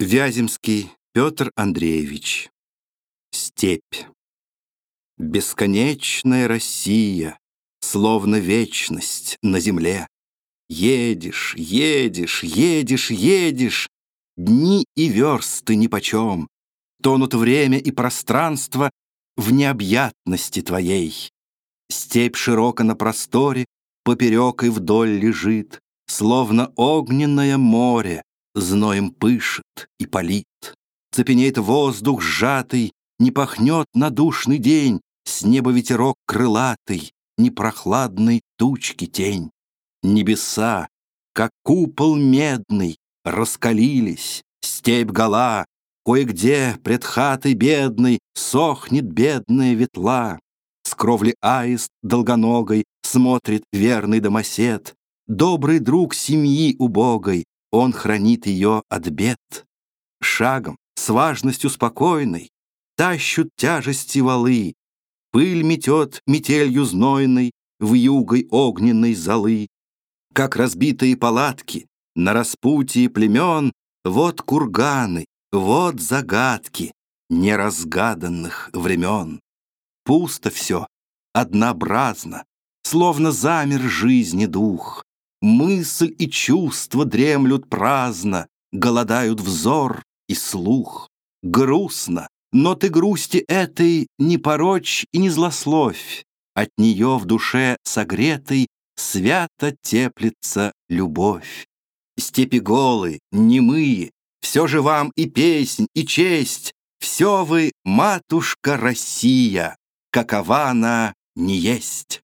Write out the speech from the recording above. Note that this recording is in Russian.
Вяземский Петр Андреевич Степь Бесконечная Россия, Словно вечность на земле. Едешь, едешь, едешь, едешь, Дни и версты нипочем, Тонут время и пространство В необъятности твоей. Степь широко на просторе, Поперек и вдоль лежит, Словно огненное море, Зноем пышет и палит. Цепенеет воздух сжатый, Не пахнет на душный день, С неба ветерок крылатый, Ни прохладной тучки тень. Небеса, как купол медный, Раскалились, степь гола, Кое-где пред хатой бедной Сохнет бедная ветла. С кровли аист долгоногой Смотрит верный домосед, Добрый друг семьи убогой, он хранит ее от бед. Шагом, с важностью спокойной, Тащут тяжести валы, Пыль метет метелью знойной В югой огненной золы. Как разбитые палатки На распутье племен, Вот курганы, вот загадки Неразгаданных времен. Пусто все, однообразно, Словно замер жизни дух. Мысль и чувства дремлют праздно, Голодают взор и слух. Грустно, но ты грусти этой Не порочь и не злословь. От нее в душе согретой Свято теплится любовь. Степи голы, немые, Все же вам и песнь, и честь, Все вы, матушка Россия, Какова она не есть.